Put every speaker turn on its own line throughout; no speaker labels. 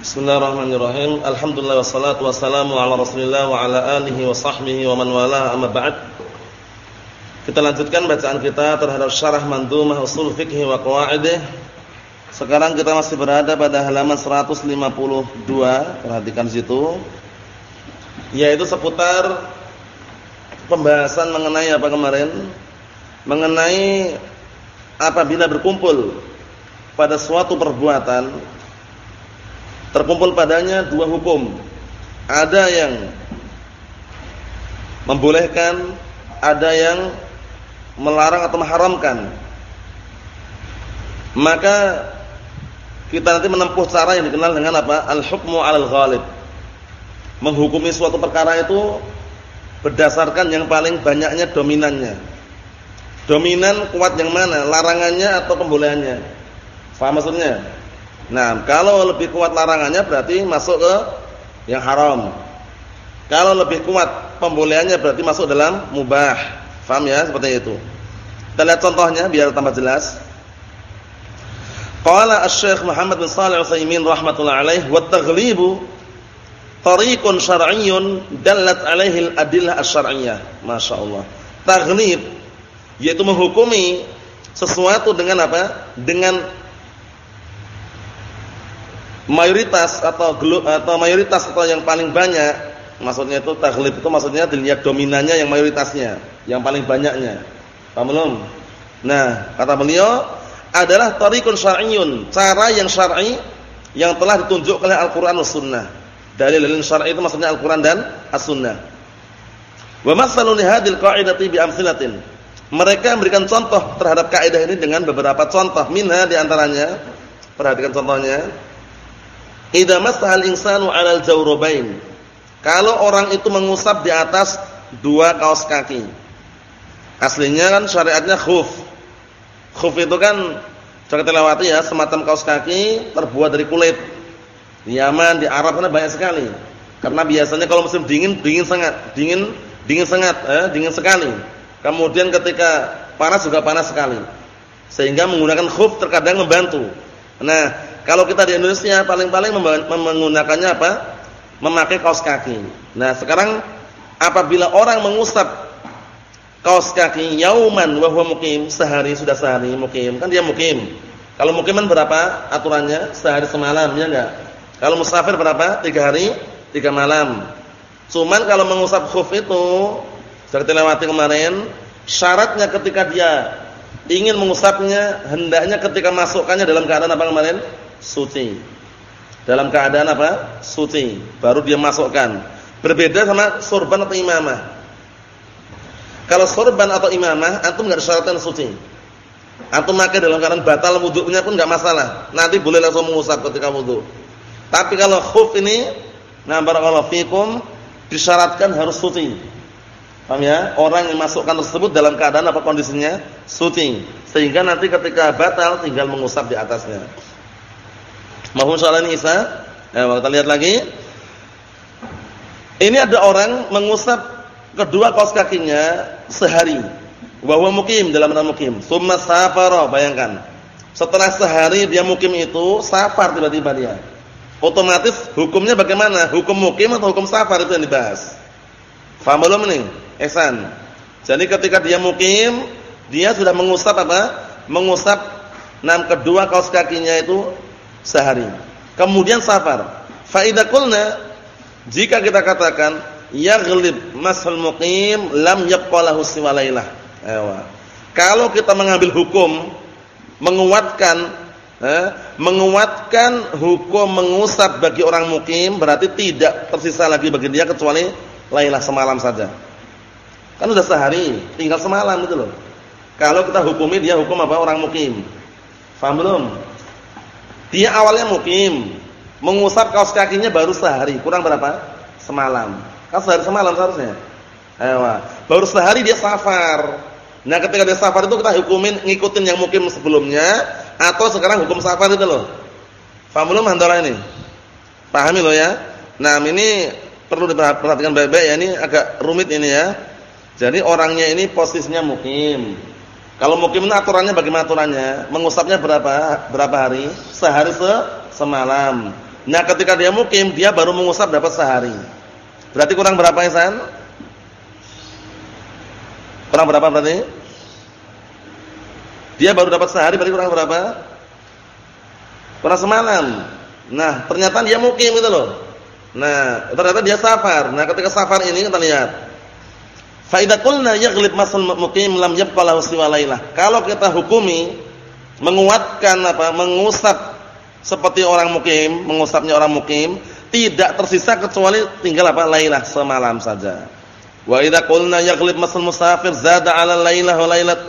Bismillahirrahmanirrahim. Alhamdulillah wassalatu wassalamu ala Rasulillah wa ala alihi wa sahbihi wa man wala amma ba'd. Kita lanjutkan bacaan kita terhadap syarah Mandhumah Ushul Fiqh wa Qawaidih. Sekarang kita masih berada pada halaman 152, perhatikan situ. Yaitu seputar pembahasan mengenai apa kemarin? Mengenai apabila berkumpul pada suatu perbuatan terkumpul padanya dua hukum. Ada yang membolehkan, ada yang melarang atau mengharamkan. Maka kita nanti menempuh cara yang dikenal dengan apa? Al-hukmu 'alal ghalib. Menghukumi suatu perkara itu berdasarkan yang paling banyaknya dominannya. Dominan kuat yang mana? Larangannya atau pembolehannya? Faham maksudnya? Nah, kalau lebih kuat larangannya berarti masuk ke yang haram. Kalau lebih kuat pembolehannya berarti masuk dalam mubah. Faham ya? Seperti itu. Kita lihat contohnya biar tambah jelas. Qala Asy-Syaikh Muhammad bin Shalih Al-Utsaimin rahimatullah alaih wa taghlibu tariqun syar'iyyun dallat alaihi al-adillah asy-syar'iyyah. Masyaallah. Taghlib yaitu menghukumi sesuatu dengan apa? Dengan mayoritas atau atau mayoritas atau yang paling banyak maksudnya itu taglib itu maksudnya dilihat dominannya yang mayoritasnya yang paling banyaknya. Paham belum? Nah kata beliau adalah tariqun syar'iyyun cara yang syar'i yang telah ditunjukkan oleh Al-Qur'an dan Sunnah. Dalil-dalil syar'i itu maksudnya Al-Qur'an dan As-Sunnah. Wa masalun hadil qa'idati bi amsilatin. Mereka memberikan contoh terhadap kaidah ini dengan beberapa contoh. Minha di antaranya perhatikan contohnya Idza masahal insanu 'alal jawrabain. Kalau orang itu mengusap di atas dua kaos kaki. Aslinya kan syariatnya khuf. Khuf itu kan sudah kita lewati ya, semacam kaos kaki terbuat dari kulit. Di Yaman, di Arab sana banyak sekali. Karena biasanya kalau musim dingin, dingin sangat, dingin dingin sangat, eh, dingin sekali. Kemudian ketika panas juga panas sekali. Sehingga menggunakan khuf terkadang membantu. Nah, kalau kita di Indonesia paling-paling menggunakannya apa? Memakai kaos kaki. Nah, sekarang apabila orang mengusap kaos kaki yauman wa huwa mukim, sehari sudah sehari mukim, kan dia mukim. Kalau mukiman berapa aturannya? Sehari semalam, ya enggak? Kalau musafir berapa? Tiga hari, tiga malam. Cuman kalau mengusap khuf itu, kita lewati kemarin, syaratnya ketika dia ingin mengusapnya, hendaknya ketika masukkannya dalam keadaan apa kemarin? Suci. Dalam keadaan apa? Suci. Baru dia masukkan. Berbeda sama sorban atau imamah. Kalau sorban atau imamah, antum enggak disyaratkan suci. Antum pakai dalam keadaan batal wudunya pun enggak masalah. Nanti boleh langsung mengusap ketika wudu. Tapi kalau khuf ini, nah barakallahu fikum, disyaratkan harus suci. Paham ya? Orang yang masukkan tersebut dalam keadaan apa kondisinya? Suci. Sehingga nanti ketika batal tinggal mengusap di atasnya. Mahum soal ini Isa? Ya, kita lihat lagi. Ini ada orang mengusap kedua kaos kakinya sehari. Wa mukim dalam nama mukim. Tsumma safara, bayangkan. Setelah sehari dia mukim itu, safar tiba-tiba dia. Otomatis hukumnya bagaimana? Hukum mukim atau hukum safar itu yang dibahas. Faham belum nih? Ehsan. Jadi ketika dia mukim, dia sudah mengusap apa? Mengusap enam kedua kaos kakinya itu sehari. Kemudian safar. Fa idza qulna jika kita katakan yaghlib mashal muqim lam yaqalahu siwalailah. Ewa. Kalau kita mengambil hukum menguatkan eh, menguatkan hukum mengusap bagi orang mukim berarti tidak tersisa lagi bagi dia kecuali lailah semalam saja. Kan sudah sehari, tinggal semalam gitu loh. Kalau kita hukumi dia hukum apa orang mukim. Faham belum? Dia awalnya mukim, mengusap kaos kakinya baru sehari, kurang berapa? Semalam. Kan sehari semalam seharusnya. Ewa. Baru sehari dia safar. Nah, ketika dia safar itu kita hukumin ngikutin yang mukim sebelumnya atau sekarang hukum safar itu loh. Paham belum antara ini? Pahami loh ya. Nah, ini perlu diperhatikan baik-baik ya, ini agak rumit ini ya. Jadi orangnya ini posisinya mukim. Kalau mukim aturannya bagaimana aturannya? Mengusapnya berapa berapa hari? Sehari se semalam. Nah, ketika dia mukim, dia baru mengusap dapat sehari. Berarti kurang berapa Ihsan? Kurang berapa berarti? Dia baru dapat sehari berarti kurang berapa? Kurang semalam. Nah, ternyata dia mukim gitu loh. Nah, ternyata dia safar. Nah, ketika safar ini kita lihat. Fa idza qulna yaghlib masal muqim lam yabqa lahu siwa Kalau kita hukumi menguatkan apa? Mengusap seperti orang mukim, mengusapnya orang mukim, tidak tersisa kecuali tinggal apa? Lailah semalam saja. Wa idza qulna yaghlib masal musafir zada 'ala lailah wa lailat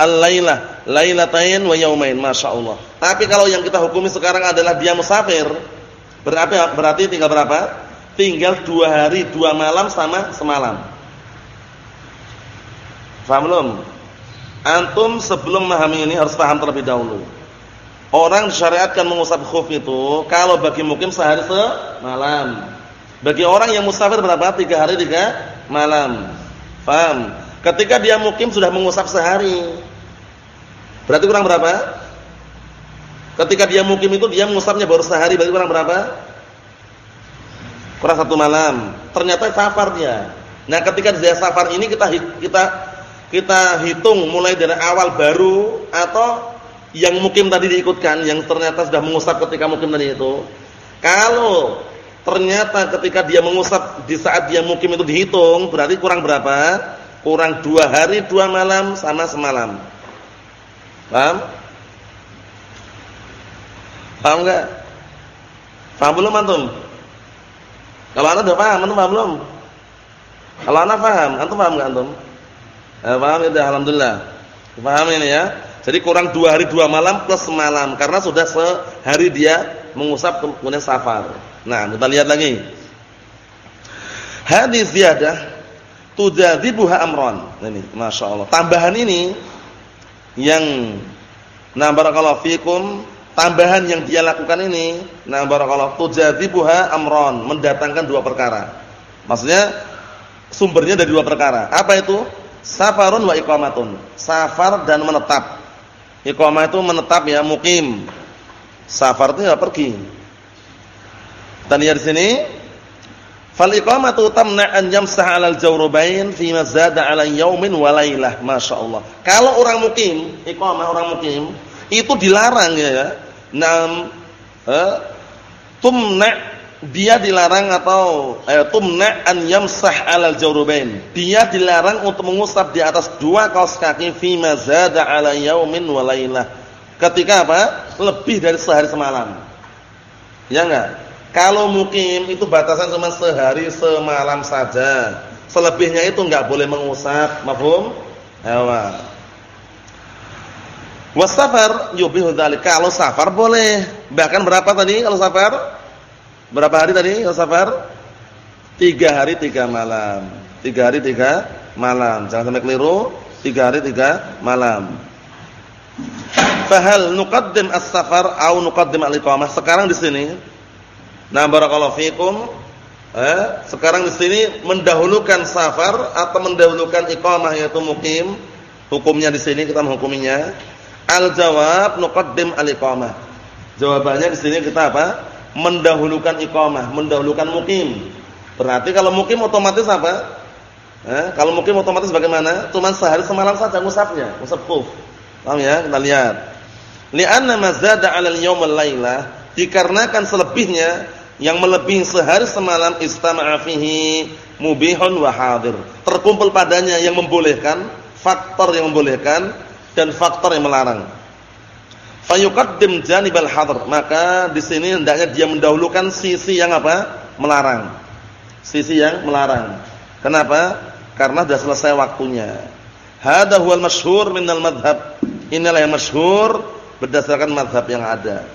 al-lailah lailatain wa yaumain masyaallah. Tapi kalau yang kita hukumi sekarang adalah dia musafir, berarti berarti tinggal berapa? Tinggal dua hari dua malam sama semalam. Faham belum? Antum sebelum memahami ini harus paham terlebih dahulu. Orang disyariatkan mengusap khuf itu kalau bagi mukim sehari semalam. Bagi orang yang musafir berapa? Tiga hari tiga malam. Paham? Ketika dia mukim sudah mengusap sehari. Berarti kurang berapa? Ketika dia mukim itu dia mengusapnya baru sehari, berarti kurang berapa? Kurang satu malam. Ternyata safar dia. Nah, ketika dia safar ini kita kita kita hitung mulai dari awal baru atau yang mukim tadi diikutkan yang ternyata sudah mengusap ketika mukim tadi itu. Kalau ternyata ketika dia mengusap di saat dia mukim itu dihitung, berarti kurang berapa? Kurang dua hari dua malam sama semalam. Paham? Paham enggak? Paham belum antum? Kalau anda sudah paham, antum paham belum? Kalau anda paham, antum paham enggak antum? Eh, paham ya, alhamdulillah. Paham ini ya? Jadi kurang dua hari dua malam plus semalam karena sudah sehari dia mengusap kemudian safar. Nah, kita lihat lagi. Hadis ziyadah tujadzibuha amron. Ini, masya Allah. Tambahan ini yang nah barakallahu fikum tambahan yang dia lakukan ini nah barakallahu tujadzibuha amron, mendatangkan dua perkara. Maksudnya sumbernya dari dua perkara. Apa itu? Safarun wa iqamatun. Safar dan menetap. Iqamah itu menetap ya, mukim. Safar itu ya pergi. Dan lihat di sini, fal iqamatu tamna an yamsah 'alal jawrubain fi ma zada 'ala yaumin wa lailah, masyaallah. Kalau orang mukim, iqamah orang mukim, itu dilarang ya. Nam eh, tumna dia dilarang atau eh, tumna an yamsah 'alal jawrubain. Dia dilarang untuk mengusap di atas dua kaos kaki fi mazada 'ala yaumin wa lailah. Ketika apa? Lebih dari sehari semalam. Ya enggak? Kalau mukim itu batasan cuma sehari semalam saja. Selebihnya itu enggak boleh mengusap, mafhum? Ewa. Wasafar yubihu dzalik. Kalau safar boleh. Bahkan berapa tadi kalau safar? Berapa hari tadi kalau safar? Tiga hari tiga malam. Tiga hari tiga malam. Jangan sampai keliru. Tiga hari tiga malam. Fahal nuqaddim as-safar au nuqaddim al-iqamah? Sekarang di sini. Nah, barakallahu fikum. Eh, sekarang di sini mendahulukan safar atau mendahulukan iqamah yaitu mukim. Hukumnya di sini kita menghukuminya. Al-jawab nuqaddim al-iqamah. Jawabannya di sini kita apa? Mendahulukan iqamah, mendahulukan mukim. Berarti kalau mukim otomatis apa? Eh, kalau mukim otomatis bagaimana? Cuma sehari semalam saja musafnya, musaf kuf. Paham ya? Kita lihat. Li'anna mazada 'ala al-yawm al-laila, dikarenakan selebihnya yang melebihi sehari semalam istama'a fihi mubihun wa hadir. Terkumpul padanya yang membolehkan, faktor yang membolehkan dan faktor yang melarang fayuqaddim janibal hadr maka di sini hendaknya dia mendahulukan sisi yang apa? Melarang. Sisi yang melarang. Kenapa? Karena sudah selesai waktunya. Hadha huwal masyhur minal madhab inilah yang masyhur berdasarkan madhab yang ada.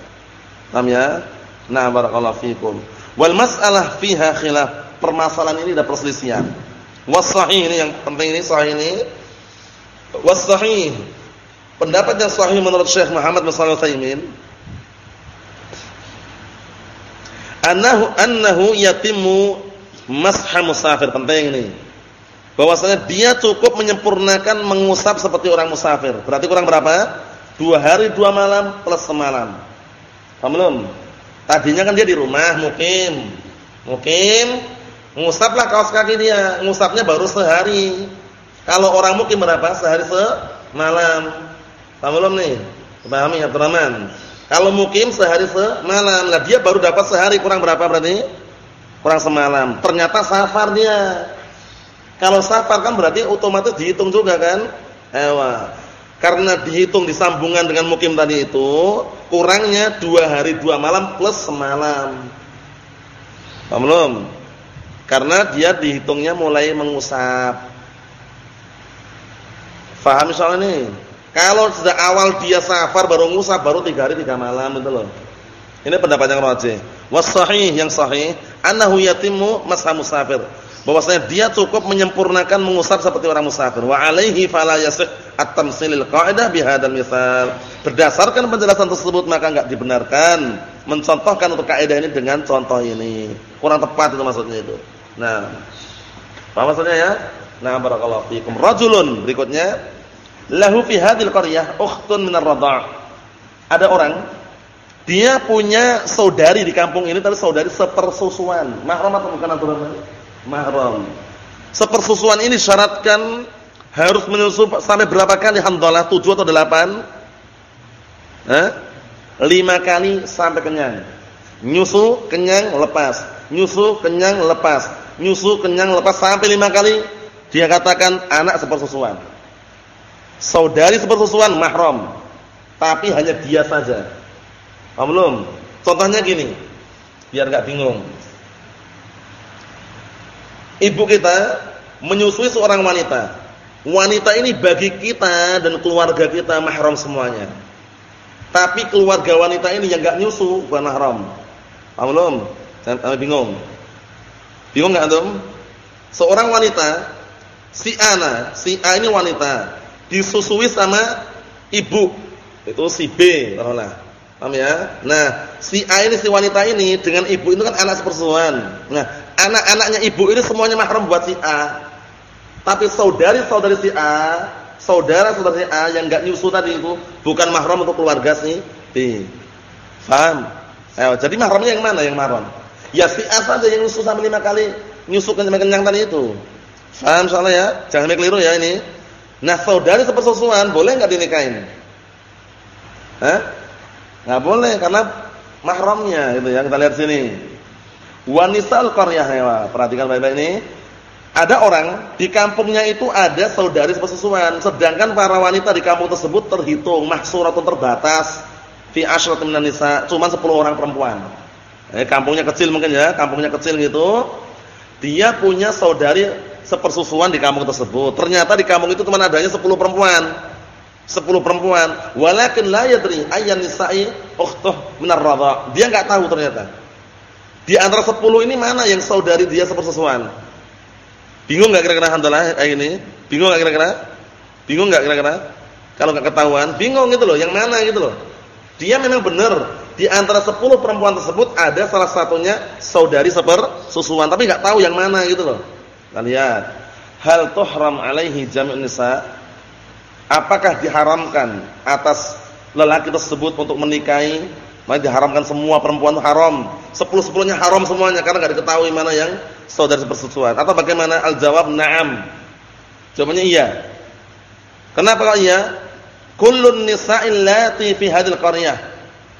Paham ya? Nah barakallahu fikum. Wal mas'alah fiha khilaf. Permasalahan ini ada perselisihan. Was ini yang penting ini sahih ini. Was Pendapat yang sahih menurut Syekh Muhammad bin Shalih Al-Utsaimin annahu annahu yatimmu masha musafir penting ini. Bahwasanya dia cukup menyempurnakan mengusap seperti orang musafir. Berarti kurang berapa? Dua hari dua malam plus semalam. Paham belum? Tadinya kan dia di rumah, mukim. Mukim, ngusaplah kaos kaki dia. Ngusapnya baru sehari. Kalau orang mukim berapa? Sehari semalam. Paham belum nih? Pahami Abdurrahman. Kalau mukim sehari semalam. Nah, dia baru dapat sehari kurang berapa berarti? Kurang semalam. Ternyata safar dia. Kalau safar kan berarti otomatis dihitung juga kan? Ewa. Karena dihitung disambungan dengan mukim tadi itu, kurangnya dua hari dua malam plus semalam. Paham belum? Karena dia dihitungnya mulai mengusap. Faham soal ini? Kalau sejak awal dia safar baru ngusap baru tiga hari tiga malam itu loh. Ini pendapat yang rajih. Was yang sahih annahu yatimmu masa musafir bahwasanya dia cukup menyempurnakan mengusap seperti orang musafir. Wa alaihi fala yasih at-tamtsilil qa'idah bihadzal misal. Berdasarkan penjelasan tersebut maka enggak dibenarkan mencontohkan untuk kaidah ini dengan contoh ini. Kurang tepat itu maksudnya itu. Nah, apa maksudnya ya? Nah, barakallahu fiikum. Rajulun berikutnya lahu fi hadhil qaryah ukhtun radha'. Ada orang dia punya saudari di kampung ini tapi saudari sepersusuan. Mahram atau bukan aturan? mahram. Sepersusuan ini syaratkan harus menyusu sampai berapa kali hamdalah? 7 atau 8? Eh? 5 kali sampai kenyang. Nyusu kenyang lepas. Nyusu kenyang lepas. Nyusu kenyang lepas sampai 5 kali dia katakan anak sepersusuan. Saudari sepersusuan mahram. Tapi hanya dia saja. Paham belum? Contohnya gini. Biar enggak bingung ibu kita menyusui seorang wanita. Wanita ini bagi kita dan keluarga kita mahram semuanya. Tapi keluarga wanita ini yang enggak nyusu bukan mahram. Paham belum? Saya bingung. Bingung enggak antum? Seorang wanita si Ana, si A ini wanita, disusui sama ibu. Itu si B, taruhlah. Paham ya? Nah, si A ini si wanita ini dengan ibu itu kan anak sepersuan. Nah, anak-anaknya ibu ini semuanya mahram buat si A. Tapi saudari-saudari si A, saudara-saudari si A yang enggak nyusu tadi itu bukan mahram untuk keluarga si B. Paham? Ayo, jadi mahramnya yang mana yang mahram? Ya si A saja yang nyusu sampai lima kali nyusu kenyang tadi itu. Paham soalnya ya? Jangan keliru ya ini. Nah, saudari sepersusuan boleh enggak dinikahin? Hah? Enggak boleh karena mahramnya gitu ya. Kita lihat sini. Wanisal qaryah ya, perhatikan baik-baik ini. Ada orang di kampungnya itu ada saudari sepersusuan, sedangkan para wanita di kampung tersebut terhitung mahsuratun terbatas fi asyratin minan nisa, cuma 10 orang perempuan. Eh, kampungnya kecil mungkin ya, kampungnya kecil gitu. Dia punya saudari sepersusuan di kampung tersebut. Ternyata di kampung itu cuma adanya 10 perempuan. 10 perempuan. Walakin la yadri ayyan nisa'i ukhtuh minar radha. Dia enggak tahu ternyata. Di antara sepuluh ini mana yang saudari dia sepersusuan? Bingung enggak kira-kira handalah kayak ini? Bingung enggak kira-kira? Bingung enggak kira-kira? Kalau enggak ketahuan, bingung gitu loh, yang mana gitu loh. Dia memang benar di antara sepuluh perempuan tersebut ada salah satunya saudari sepersusuan, tapi enggak tahu yang mana gitu loh. Kita lihat. Hal tuhram alaihi jami'un nisa? Apakah diharamkan atas lelaki tersebut untuk menikahi maka diharamkan semua perempuan haram. Sepuluh-sepuluhnya haram semuanya karena enggak diketahui mana yang saudara sepersusuan. Atau bagaimana? Al-jawab na'am. Jawabannya iya. Kenapa kalau iya? Kullun nisa'il lati fi hadil qaryah.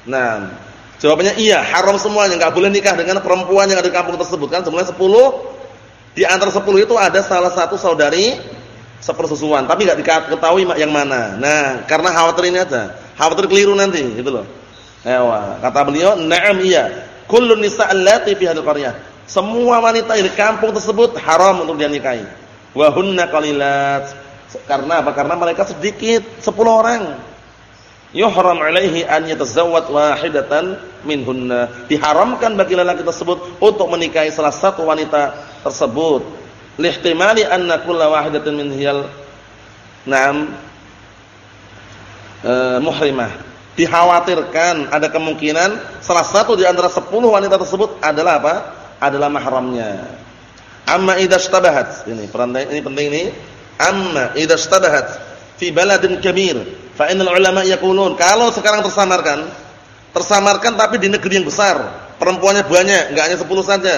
Nah, jawabannya iya, haram semuanya, enggak boleh nikah dengan perempuan yang ada di kampung tersebut kan semuanya 10. Di antara 10 itu ada salah satu saudari sepersusuan, tapi enggak diketahui yang mana. Nah, karena khawatir ini aja. Khawatir keliru nanti, gitu loh. Ewa, kata beliau, "Na'am iya. Kullu nisa' allati fi qaryah." Semua wanita di kampung tersebut haram untuk dia nikahi. Wa hunna qalilat. Karena apa? Karena mereka sedikit, 10 orang. Yuhram alaihi an yatazawwad wahidatan minhunna. Diharamkan bagi lelaki tersebut untuk menikahi salah satu wanita tersebut. Lihtimali anna kulla wahidatin min hiyal Naam. Uh, muhrimah dikhawatirkan ada kemungkinan salah satu di antara sepuluh wanita tersebut adalah apa? Adalah mahramnya. Amma idza ishtabahat. Ini perantai ini penting ini. Amma idza ishtabahat fi baladin kabir, fa innal ulama yaqulun kalau sekarang tersamarkan tersamarkan tapi di negeri yang besar, perempuannya banyak, enggak hanya 10 saja.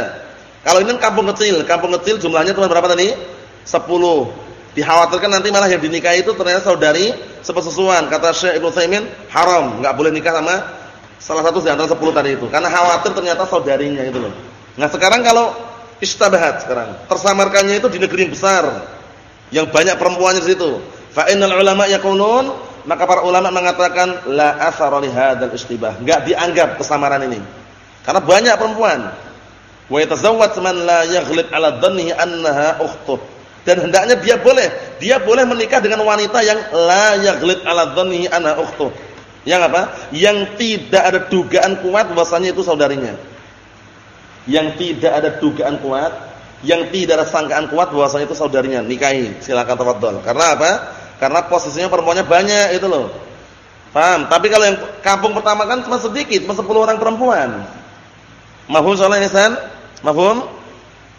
Kalau ini kampung kecil, kampung kecil jumlahnya cuma berapa tadi? 10. Dikhawatirkan nanti malah yang dinikahi itu ternyata saudari sepersusuan. Kata Syekh Ibnu Taimin, haram, enggak boleh nikah sama salah satu di antara 10 tadi itu. Karena khawatir ternyata saudarinya itu loh. Nah, sekarang kalau istabahat sekarang, tersamarkannya itu di negeri yang besar. Yang banyak perempuannya di situ. Fa innal ulama yaqulun, maka para ulama mengatakan la athara li hadzal istibah. Enggak dianggap kesamaran ini. Karena banyak perempuan. Wa yatazawwaj man la yaghlib ala dhannihi annaha ukhtuh. Dan hendaknya dia boleh, dia boleh menikah dengan wanita yang la yaghlib ala dhannihi annaha ukhtuh. Yang apa? Yang tidak ada dugaan kuat bahwasanya itu saudarinya. Yang tidak ada dugaan kuat, yang tidak ada sangkaan kuat bahwasanya itu saudarinya, nikahi. Silakan tafadhol. Karena apa? Karena posisinya perempuannya banyak itu loh. Paham? Tapi kalau yang kampung pertama kan cuma sedikit, cuma 10 orang perempuan. Mahfum soalnya Ihsan? Mahfum?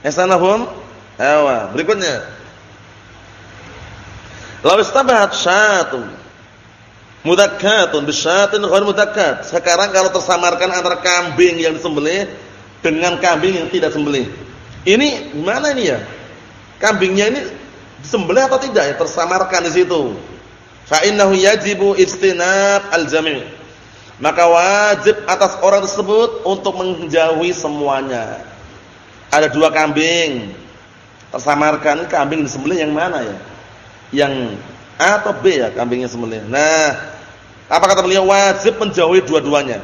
Ihsan mahfum? Ayo, berikutnya. Law istabahat syatun mudakkatun bisyatin ghair mudakkat. Sekarang kalau tersamarkan antara kambing yang disembelih dengan kambing yang tidak sembelih. Ini gimana ini ya? Kambingnya ini disembelih atau tidak ya tersamarkan di situ. Fa innahu yajibu istinab al-jami'. Maka wajib atas orang tersebut untuk menjauhi semuanya. Ada dua kambing tersamarkan, kambing disembelih yang mana ya? Yang A atau B ya kambingnya sembelih. Nah, apa kata beliau wajib menjauhi dua-duanya.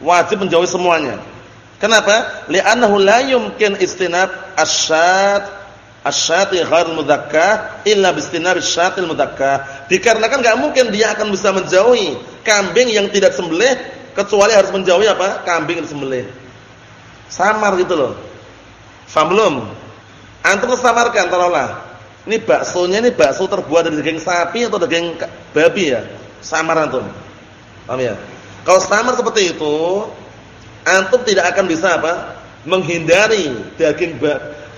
Wajib menjauhi semuanya. Kenapa? Li'annahu la yumkin istinab asyad asyati ghair mudzakkah illa bistinab asyatil mudzakkah. Dikarenakan enggak mungkin dia akan bisa menjauhi kambing yang tidak sembelih kecuali harus menjauhi apa? Kambing yang disembelih. Samar gitu loh. Faham belum? Antum samarkan taruhlah. Ini baksonya ini bakso terbuat dari daging sapi atau daging babi ya? Samar antum. Paham ya? Kalau samar seperti itu, antum tidak akan bisa apa? menghindari daging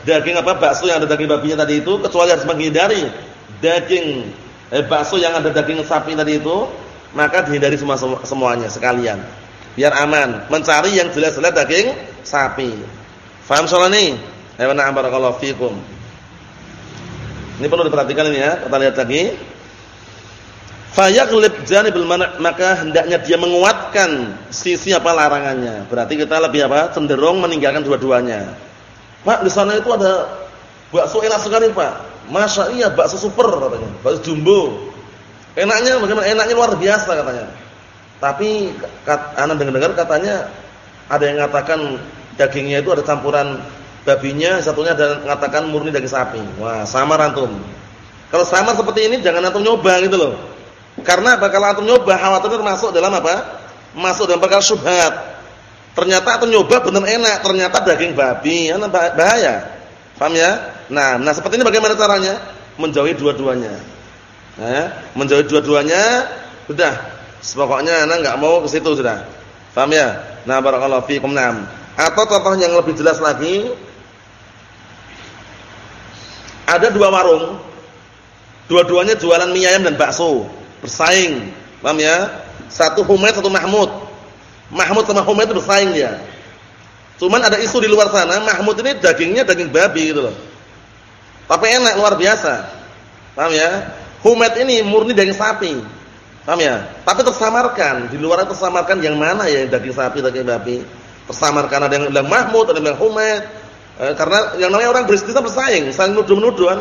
daging apa bakso yang ada daging babinya tadi itu kecuali harus menghindari daging eh, bakso yang ada daging sapi tadi itu maka dihindari semua semuanya sekalian biar aman mencari yang jelas-jelas daging sapi faham soal ini ayo na'am barakallahu fikum ini perlu diperhatikan ini ya kita lihat lagi fayaglib janibul mana maka hendaknya dia menguatkan sisi apa larangannya berarti kita lebih apa cenderung meninggalkan dua-duanya Pak di sana itu ada bakso enak sekali Pak. Masa iya bakso super katanya, bakso jumbo. Enaknya bagaimana? Enaknya luar biasa katanya. Tapi anak dengar-dengar katanya ada yang mengatakan dagingnya itu ada campuran babinya, satunya ada mengatakan murni daging sapi. Wah, sama antum. Kalau sama seperti ini jangan antum nyoba gitu loh. Karena bakal antum nyoba khawatir masuk dalam apa? Masuk dalam perkara syubhat. Ternyata atau nyoba benar enak, ternyata daging babi, ya bahaya. Paham ya? Nah, nah seperti ini bagaimana caranya? Menjauhi dua-duanya. Nah, menjauhi dua-duanya sudah. Pokoknya anak enggak mau ke situ sudah. Paham ya? Nah, barakallahu fiikum. Naam. Atau contoh yang lebih jelas lagi, ada dua warung. Dua-duanya jualan mie ayam dan bakso, bersaing. Paham ya? Satu Humaid, satu Mahmud. Mahmud sama Humaid itu bersaing dia. Cuman ada isu di luar sana, Mahmud ini dagingnya daging babi gitu loh. Tapi enak luar biasa. Paham ya? Humaid ini murni daging sapi. Paham ya? Tapi tersamarkan, di luar tersamarkan yang mana ya daging sapi, daging babi. Tersamarkan ada yang bilang Mahmud, ada yang bilang Humaid. Eh, karena yang namanya orang beristis bersaing, saling nuduh-menuduh kan.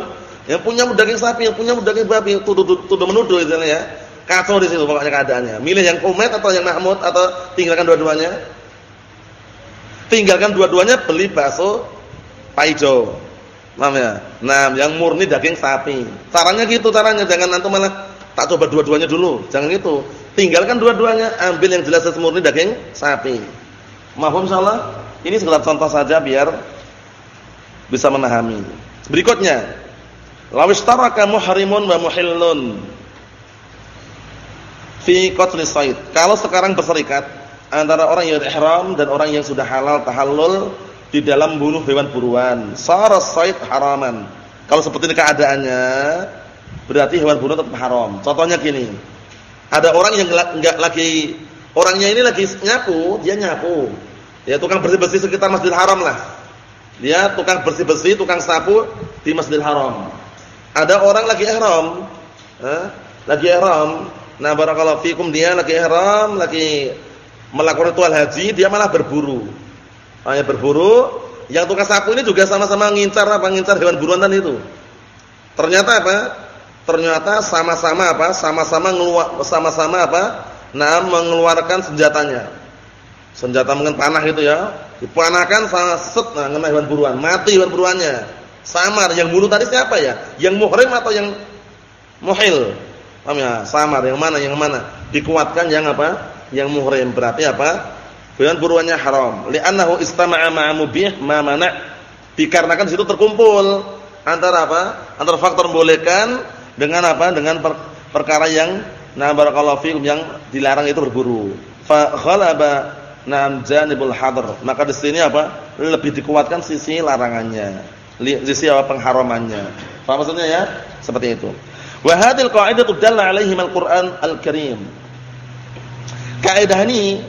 Yang punya daging sapi, yang punya daging babi, tuduh-tuduh menuduh itu ya. Kacau di situ pokoknya keadaannya. Milih yang Umayyad atau yang Mahmud atau tinggalkan dua-duanya? Tinggalkan dua-duanya beli bakso paijo. Paham ya? Nah, yang murni daging sapi. Caranya gitu caranya, jangan antum malah tak coba dua-duanya dulu. Jangan gitu. Tinggalkan dua-duanya, ambil yang jelas murni daging sapi. Mahfum insyaallah? Ini sekedar contoh saja biar bisa memahami. Berikutnya, lawistaraka muhrimun wa muhillun fi qatli sayd. Kalau sekarang berserikat antara orang yang ihram dan orang yang sudah halal tahallul di dalam bunuh hewan buruan, sara sayd haraman. Kalau seperti ini keadaannya, berarti hewan buruan tetap haram. Contohnya gini. Ada orang yang enggak lagi Orangnya ini lagi nyapu, dia nyapu. Ya tukang bersih-bersih sekitar Masjidil Haram lah. Dia tukang bersih-bersih, tukang sapu di Masjidil Haram. Ada orang lagi ihram. Eh? Lagi ihram. Nah, barakallahu fikum dia lagi ihram, lagi melakukan ritual haji, dia malah berburu. Hanya berburu, yang tukang sapu ini juga sama-sama ngincar apa ngincar hewan buruan tadi itu. Ternyata apa? Ternyata sama-sama apa? Sama-sama sama-sama apa? Nah, mengeluarkan senjatanya. Senjata mungkin panah itu ya. Dipanahkan set nah kena hewan buruan, mati hewan buruannya. Samar yang bunuh tadi siapa ya? Yang muhrim atau yang muhil? Paham ya? Samar yang mana? Yang mana? Dikuatkan yang apa? Yang muhrim berarti apa? Hewan buruannya haram. Li'annahu istama'a ma'a mubih ma mana' dikarenakan di situ terkumpul antara apa? Antara faktor membolehkan dengan apa? Dengan per, perkara yang na barakallahu fikum yang dilarang itu berburu. Fa khalaba Naam janibul hadr. Maka di sini apa? Lebih dikuatkan sisi larangannya. Sisi apa pengharamannya. Paham maksudnya ya? Seperti itu. Wa hadhil qa'idatu dalla 'alaihi al-Qur'an al-Karim. Kaidah ini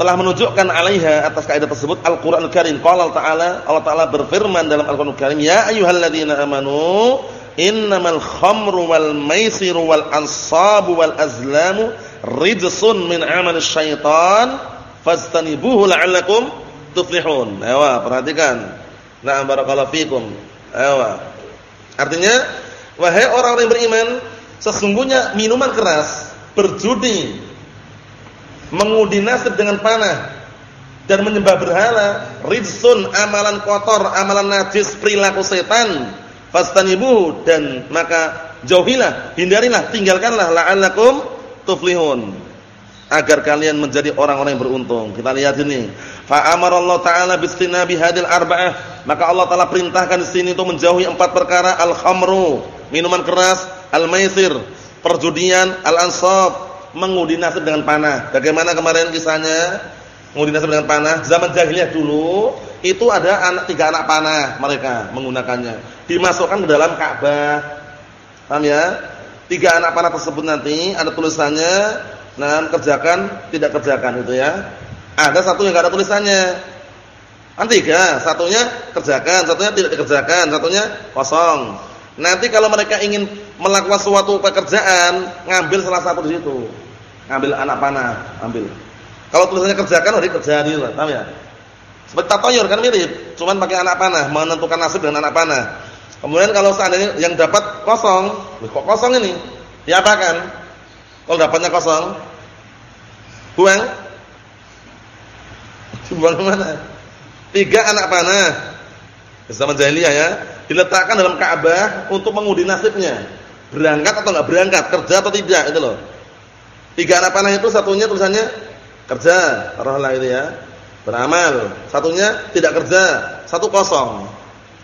telah menunjukkan alaiha atas kaidah tersebut Al-Qur'an Al-Karim. Qala Ta'ala, Allah Ta'ala berfirman dalam Al-Qur'an Al-Karim, "Ya ayyuhalladzina amanu, innamal khamru wal maisiru wal ansabu wal azlamu rijsun min 'amalis syaitan fastanibuhu la'allakum tuflihun. Ayo, perhatikan. Na'am barakallahu fikum. Ayo. Artinya, wahai orang-orang yang beriman, sesungguhnya minuman keras, berjudi, mengundi nasib dengan panah dan menyembah berhala, ridsun, amalan kotor, amalan najis, perilaku setan. Fastanibuhu dan maka jauhilah, hindarilah, tinggalkanlah la'allakum tuflihun agar kalian menjadi orang-orang yang beruntung. Kita lihat ini. Fa Allah taala bistinabi hadil arba'ah. Maka Allah taala perintahkan di sini untuk menjauhi empat perkara al-khamru, minuman keras, al-maisir, perjudian, al-ansab, mengundi nasib dengan panah. Bagaimana kemarin kisahnya? Mengundi nasib dengan panah. Zaman jahiliyah dulu itu ada anak tiga anak panah mereka menggunakannya. Dimasukkan ke dalam Ka'bah. Paham ya? Tiga anak panah tersebut nanti ada tulisannya Nah, kerjakan, tidak kerjakan itu ya. Ada satu yang enggak ada tulisannya. Kan tiga, satunya kerjakan, satunya tidak dikerjakan, satunya kosong. Nanti kalau mereka ingin melakukan suatu pekerjaan, ngambil salah satu di situ. Ngambil anak panah, ambil. Kalau tulisannya kerjakan, harus dikerjakan itu, paham ya? Seperti tatoyor kan mirip, cuman pakai anak panah, menentukan nasib dengan anak panah. Kemudian kalau seandainya yang dapat kosong, kok kosong ini? Diapakan? Kalau dapatnya kosong, buang. Buang mana? Tiga anak panah. Zaman jahiliyah ya, diletakkan dalam Ka'bah untuk mengundi nasibnya. Berangkat atau enggak berangkat, kerja atau tidak itu loh. Tiga anak panah itu satunya tulisannya kerja, taruhlah itu ya. Beramal. Satunya tidak kerja, satu kosong.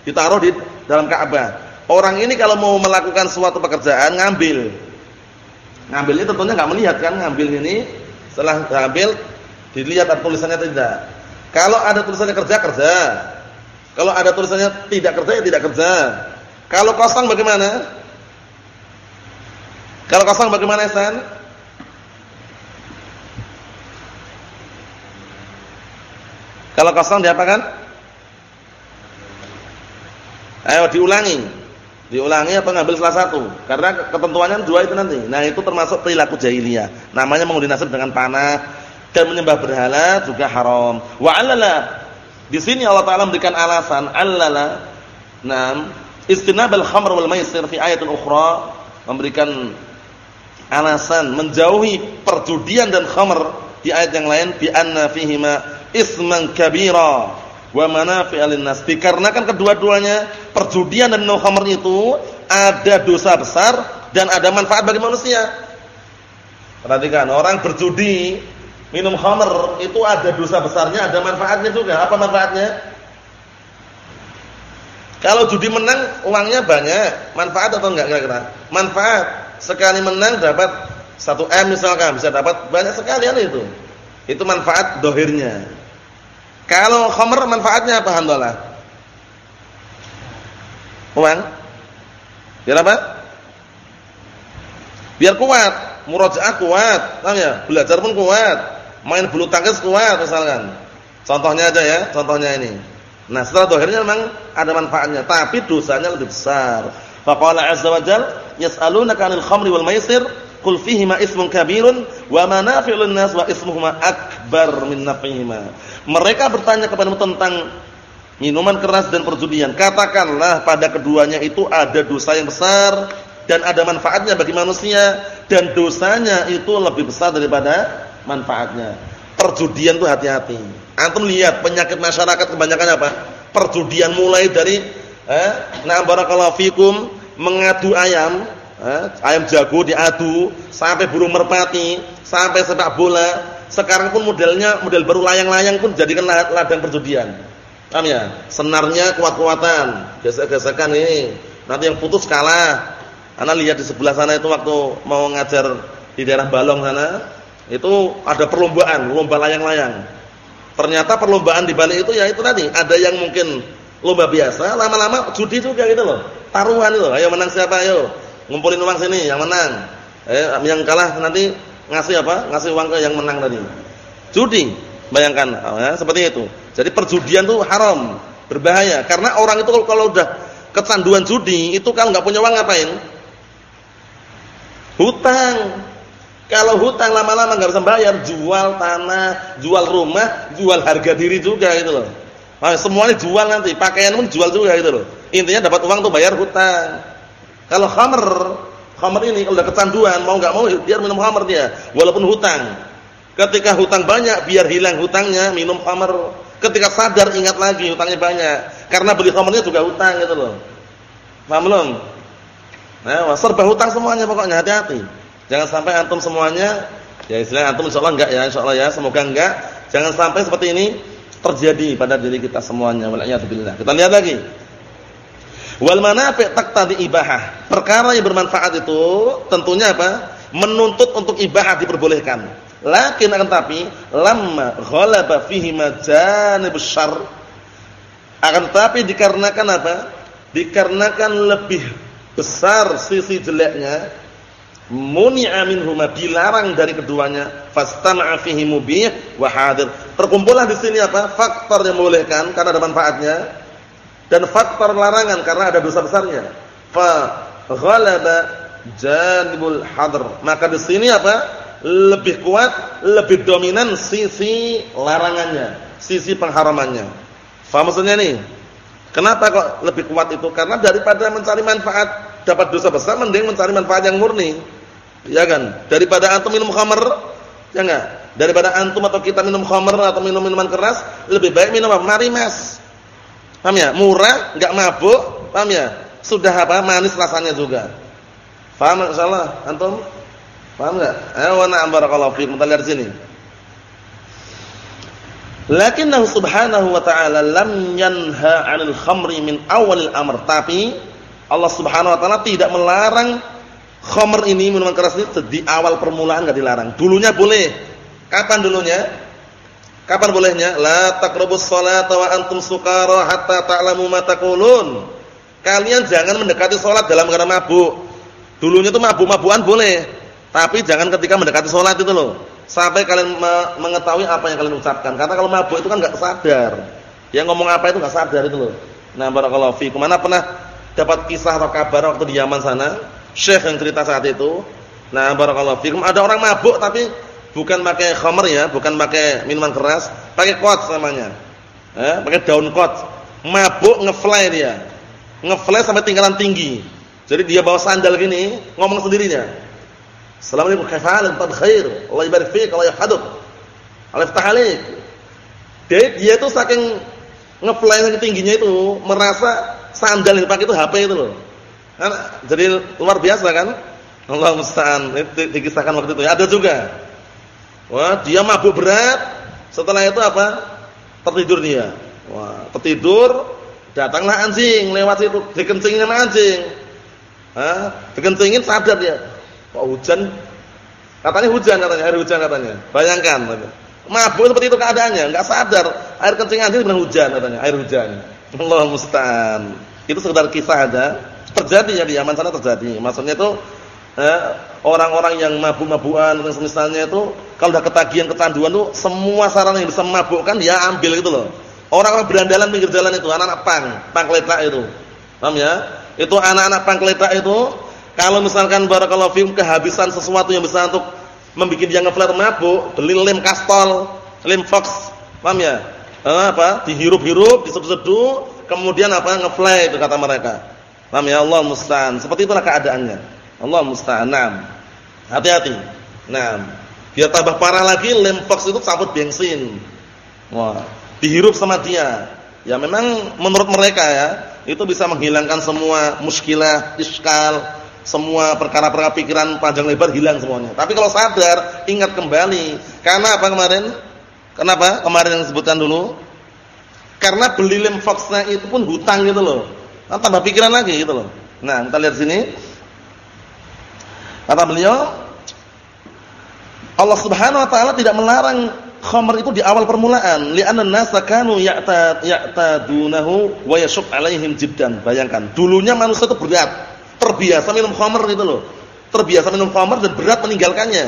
Ditaruh di dalam Ka'bah. Orang ini kalau mau melakukan suatu pekerjaan ngambil Ngambilnya tentunya nggak melihat kan ngambil ini setelah ngambil dilihat ada tulisannya tidak. Kalau ada tulisannya kerja kerja. Kalau ada tulisannya tidak kerja ya tidak kerja. Kalau kosong bagaimana? Kalau kosong bagaimana San? Kalau kosong diapakan? Ayo diulangi. Diulangi apa ngambil salah satu? Karena ketentuannya dua itu nanti. Nah, itu termasuk perilaku jahiliyah. Namanya mengundi nasib dengan panah dan menyembah berhala juga haram. Wa alala. Di sini Allah Taala memberikan alasan alala. Naam, istinabal khamr wal maisir fi ayatin ukhra memberikan alasan menjauhi perjudian dan khamr di ayat yang lain bi anna fihima isman kabira wa manafi'a linnas. Dikarenakan kedua-duanya perjudian dan minum khamr itu ada dosa besar dan ada manfaat bagi manusia. Perhatikan, orang berjudi, minum khamr itu ada dosa besarnya, ada manfaatnya juga. Apa manfaatnya? Kalau judi menang uangnya banyak, manfaat atau enggak kira-kira? Manfaat. Sekali menang dapat 1 M misalkan, bisa dapat banyak sekali itu. Itu manfaat dohirnya. Kalau khamr manfaatnya apa handalah? Uang. Biar apa? Biar kuat. Murojaah kuat, paham ya? Belajar pun kuat. Main bulu tangkis kuat misalkan. Contohnya aja ya, contohnya ini. Nah, setelah dohirnya memang ada manfaatnya, tapi dosanya lebih besar. Faqala azza wa jalla, yas'alunaka 'anil khamri wal maisir, qul fihima ismun kabirun wa manafi'u lin-nas wa ismuhuma akbar min naf'ihima. Mereka bertanya kepadamu tentang minuman keras dan perjudian. Katakanlah pada keduanya itu ada dosa yang besar dan ada manfaatnya bagi manusia dan dosanya itu lebih besar daripada manfaatnya. Perjudian itu hati-hati. Antum lihat penyakit masyarakat kebanyakan apa? Perjudian mulai dari eh, nah barakallahu fikum mengadu ayam, ayam jago diadu sampai burung merpati, sampai sepak bola. Sekarang pun modelnya model baru layang-layang pun jadikan ladang perjudian. Paham ya? Senarnya kuat-kuatan, gesek-gesekan ini. Nanti yang putus kalah. Ana lihat di sebelah sana itu waktu mau ngajar di daerah Balong sana, itu ada perlombaan, lomba layang-layang. Ternyata perlombaan di balik itu ya itu tadi, ada yang mungkin lomba biasa, lama-lama judi juga gitu loh. Taruhan itu, ayo menang siapa ayo. Ngumpulin uang sini yang menang. Eh, yang kalah nanti ngasih apa? Ngasih uang ke yang menang tadi. Judi, bayangkan ya, seperti itu. Jadi perjudian itu haram, berbahaya karena orang itu kalau udah kecanduan judi itu kalau nggak punya uang ngapain? Hutang. Kalau hutang lama-lama nggak bisa bayar, jual tanah, jual rumah, jual harga diri juga gitu loh. Nah, semuanya jual nanti, pakaian pun jual juga gitu loh. Intinya dapat uang tuh bayar hutang. Kalau khamer, khamer ini kalau udah kecanduan, mau nggak mau biar minum khamer dia, walaupun hutang. Ketika hutang banyak, biar hilang hutangnya, minum khamer. Ketika sadar ingat lagi hutangnya banyak, karena beli khamernya juga hutang gitu loh. Paham belum? Nah, serba hutang semuanya pokoknya hati-hati. Jangan sampai antum semuanya ya istilah antum insyaallah enggak ya, insyaallah ya, semoga enggak. Jangan sampai seperti ini terjadi pada diri kita semuanya. Waliyadzubillah. Kita lihat lagi. Wal manafi' taqtadi ibahah. Perkara yang bermanfaat itu tentunya apa? Menuntut untuk ibahah diperbolehkan. Lakin akan tapi lamma ghalaba fihi majanibus syarr akan tetapi dikarenakan apa? Dikarenakan lebih besar sisi jeleknya muni'a minhuma dilarang dari keduanya fastama'a fihi mubih wa hadir terkumpullah di sini apa faktor yang membolehkan karena ada manfaatnya dan faktor larangan karena ada dosa besarnya fa ghalaba janibul hadr maka di sini apa lebih kuat lebih dominan sisi larangannya sisi pengharamannya faham maksudnya nih kenapa kok lebih kuat itu karena daripada mencari manfaat dapat dosa besar mending mencari manfaat yang murni Ya kan? Daripada antum minum khamr, ya enggak? Daripada antum atau kita minum khamr atau minum minuman keras, lebih baik minum apa? Mari Mas. Paham ya? Murah, enggak mabuk, paham ya? Sudah apa? Manis rasanya juga. Paham insyaallah antum? Paham enggak? Ayo na'am barakallahu fiikum. Kita lihat sini. Lakinnahu subhanahu wa ta'ala lam yanha 'anil khamri min awalil amr. Tapi Allah Subhanahu wa taala tidak melarang Khomer ini minuman keras ini di awal permulaan enggak dilarang. Dulunya boleh. Kapan dulunya? Kapan bolehnya? La taqrabus sholata wa antum sukara hatta ta'lamu ma taqulun. Kalian jangan mendekati salat dalam keadaan mabuk. Dulunya itu mabuk-mabukan boleh, tapi jangan ketika mendekati salat itu loh. Sampai kalian mengetahui apa yang kalian ucapkan. Karena kalau mabuk itu kan enggak sadar. Yang ngomong apa itu enggak sadar itu loh. Nah, barakallahu fiikum. Mana pernah dapat kisah atau kabar waktu di Yaman sana? Syekh yang cerita saat itu. Nah, barakallahu fikum. Ada orang mabuk tapi bukan pakai khamr ya, bukan pakai minuman keras, pakai kot namanya. Eh, pakai daun kot. Mabuk ngefly dia. Ngefly sampai tinggalan tinggi. Jadi dia bawa sandal gini, ngomong sendirinya. Assalamualaikum kaifa Tab khair. Allah ibarik fiik, Allah yahfaduk. Allah yaftah alik. Dia, dia itu saking ngefly saking tingginya itu merasa sandal yang dipakai itu HP itu loh. Kan jadi luar biasa kan? Allah musta'an. Itu dikisahkan waktu itu. Ya, ada juga. Wah, dia mabuk berat. Setelah itu apa? Tertidur dia. Wah, tertidur, datanglah anjing lewat situ, dikencingin anjing. Hah? Dikencingin sadar dia. Kok hujan? Katanya hujan katanya, air hujan katanya. Bayangkan. Mabuk seperti itu keadaannya, enggak sadar. Air kencing anjing benar hujan katanya, air hujan. Allah musta'an. Itu sekedar kisah aja. Terjadi ya di Yaman sana terjadi. Maksudnya itu eh, orang-orang yang mabuk-mabukan dan semisalnya itu kalau udah ketagihan kecanduan tuh semua sarana yang bisa memabukkan dia ambil gitu loh. Orang-orang berandalan pinggir jalan itu anak-anak pang, pangkletak itu. Paham ya? Itu anak-anak pangkletak itu kalau misalkan barakallahu fikum kehabisan sesuatu yang bisa untuk membuat dia ngeflare mabuk, beli lem kastol, lem fox. Paham ya? Eh, apa? Dihirup-hirup, diseduh-seduh, kemudian apa? Ngeflare itu kata mereka. Paham ya? Allah musta'an. Seperti itulah keadaannya. Allah musta'an. Hati-hati. Nah, biar tambah parah lagi lem fox itu sabut bensin. Wah, dihirup sama dia. Ya memang menurut mereka ya, itu bisa menghilangkan semua muskilah, iskal, semua perkara-perkara pikiran panjang lebar hilang semuanya. Tapi kalau sadar, ingat kembali. Karena apa kemarin? Kenapa? Kemarin yang sebutkan dulu. Karena beli lem foxnya itu pun hutang gitu loh. Nah, tambah pikiran lagi gitu loh. Nah, kita lihat sini. Kata beliau, Allah Subhanahu wa taala tidak melarang khamr itu di awal permulaan, li'anna an-nasa kanu ya'tadunahu wa yashq 'alaihim jiddan. Bayangkan, dulunya manusia itu berat, terbiasa minum khamr itu loh. Terbiasa minum khamr dan berat meninggalkannya.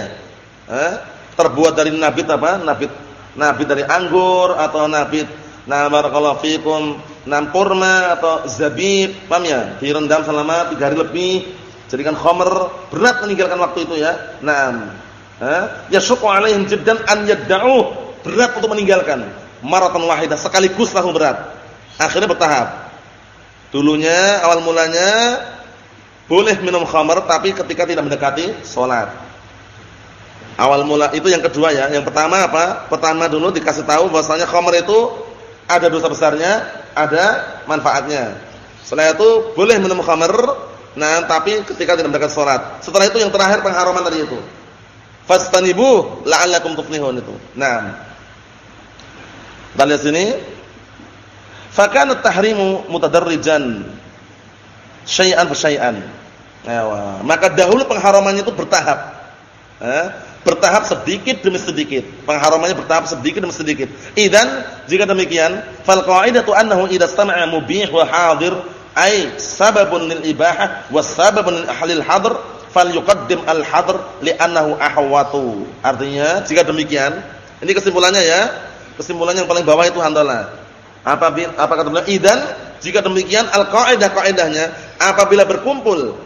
Eh? Terbuat dari nabit apa? Nabit nabit dari anggur atau nabit na barakallahu fikum nam kurma atau zabib, paham ya? Direndam selama 3 hari lebih Jadikan khamr berat meninggalkan waktu itu ya. Naam. Ya Yasuqu alaihim jiddan an yadda'u. Berat untuk meninggalkan. Maratan wahidah sekaligus langsung berat. Akhirnya bertahap. Dulunya awal mulanya boleh minum khamr tapi ketika tidak mendekati salat. Awal mula itu yang kedua ya. Yang pertama apa? Pertama dulu dikasih tahu bahwasanya khamr itu ada dosa besarnya, ada manfaatnya. Setelah itu boleh minum khamr Nah, tapi ketika tidak mendekat sholat. Setelah itu yang terakhir pengharaman tadi itu. Fastanibu la'allakum tuflihun itu. Nah. Kita lihat sini. Fakana tahrimu mutadarrijan syai'an fa syai'an. Maka dahulu pengharamannya itu bertahap. Eh? bertahap sedikit demi sedikit. Pengharamannya bertahap sedikit demi sedikit. Idan jika demikian, fal qa'idatu annahu idza istama'a mubih wa hadir ay sababun lil ibahah was sababun lil ahlil hadr falyuqaddim al hadr li'annahu ahwatu. Artinya jika demikian, ini kesimpulannya ya. Kesimpulannya yang paling bawah itu handalah. Apa apa kata beliau? Idan jika demikian al qaidah kaidahnya apabila berkumpul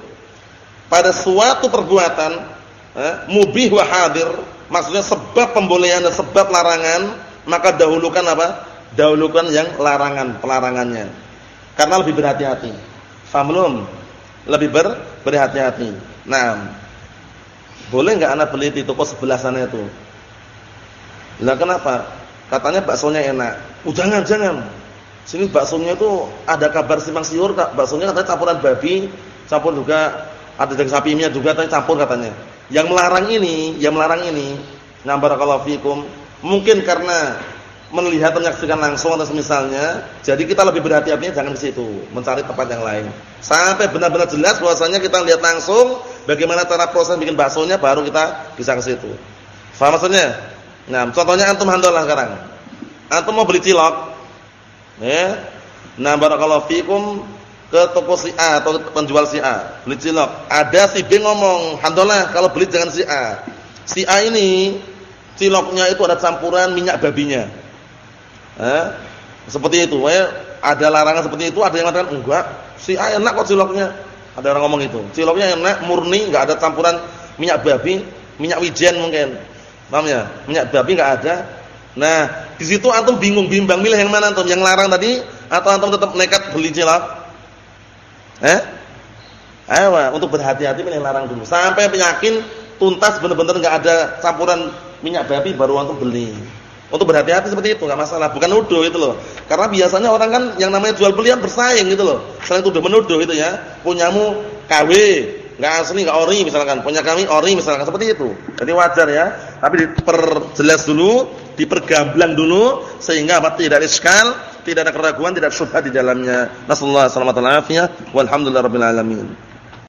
pada suatu perbuatan eh, mubih wa hadir, maksudnya sebab pembolehan dan sebab larangan, maka dahulukan apa? Dahulukan yang larangan, pelarangannya. Karena lebih berhati-hati. Faham? Lebih ber berhati-hati. Nah, boleh nggak anak beli di toko sebelah sana itu? Lah kenapa? Katanya baksonya enak. Oh, jangan, jangan. Sini baksonya itu ada kabar simpang siur, baksonya katanya campuran babi, campur juga ada daging sapinya juga tapi campur katanya. Yang melarang ini, yang melarang ini, ngambar kalau fikum, mungkin karena melihat menyaksikan langsung atau semisalnya, jadi kita lebih berhati-hati jangan ke situ, mencari tempat yang lain. Sampai benar-benar jelas bahwasanya kita lihat langsung bagaimana cara proses bikin baksonya baru kita bisa ke situ. Faham maksudnya? Nah, contohnya antum handalah sekarang. Antum mau beli cilok. Ya. Nah, barakallahu fikum ke toko si A atau penjual si A, beli cilok. Ada si B ngomong, "Handalah kalau beli jangan si A." Si A ini ciloknya itu ada campuran minyak babinya. Eh? Seperti itu. Eh, ada larangan seperti itu, ada yang mengatakan enggak, si A enak kok ciloknya. Ada orang ngomong itu. Ciloknya enak, murni, enggak ada campuran minyak babi, minyak wijen mungkin. Paham ya? Minyak babi enggak ada. Nah, di situ antum bingung, bimbang milih yang mana antum? Yang larang tadi atau antum tetap nekat beli cilok? Eh? Ayo, untuk berhati-hati yang larang dulu. Sampai penyakin tuntas benar-benar enggak ada campuran minyak babi baru antum beli. Untuk berhati-hati seperti itu enggak masalah, bukan nuduh itu loh. Karena biasanya orang kan yang namanya jual belian bersaing gitu loh. Selain tuduh menuduh itu ya. Punyamu KW, enggak asli enggak ori misalkan. Punya kami ori misalkan seperti itu. Jadi wajar ya. Tapi diperjelas dulu, dipergamblang dulu sehingga apa tidak iskal, tidak ada keraguan, tidak syubhat di dalamnya. Nasallahu alaihi wasallam. Walhamdulillahirabbil alamin.